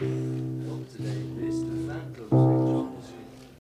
Bye.